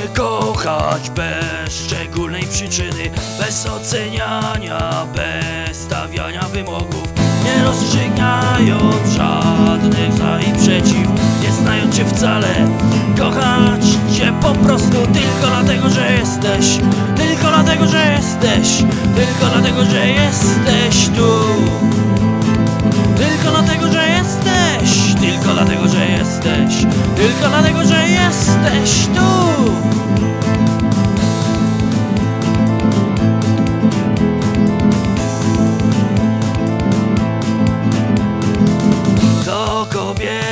kochać bez szczególnej przyczyny Bez oceniania, bez stawiania wymogów. Nie rozstrzygając żadnych za i przeciw Nie znając cię wcale. Kochać cię po prostu tylko dlatego, że jesteś Tylko dlatego, że jesteś Tylko dlatego, że jesteś tu. Tylko dlatego, że jesteś Tylko dlatego, że jesteś Tylko dlatego, że jesteś tu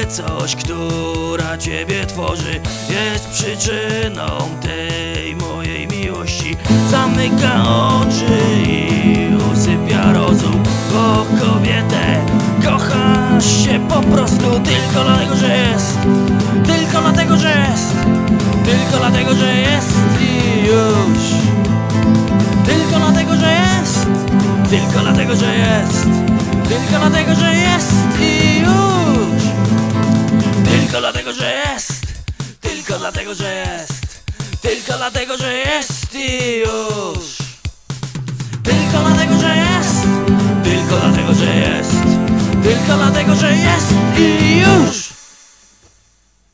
kobiecość, która ciebie tworzy Jest przyczyną tej mojej miłości. Zamyka oczy i usypia rozum Bo kobietę kochasz się po prostu Tylko dlatego, że jest. Tylko dlatego, że jest. Tylko dlatego, że jest i już. Tylko dlatego, że jest. Tylko dlatego, że jest. Tylko dlatego, że jest i dlatego, że jest. Tylko dlatego, że jest. Tylko dlatego, że jest i już. Tylko dlatego, że jest. Tylko dlatego, że jest. Tylko dlatego, że jest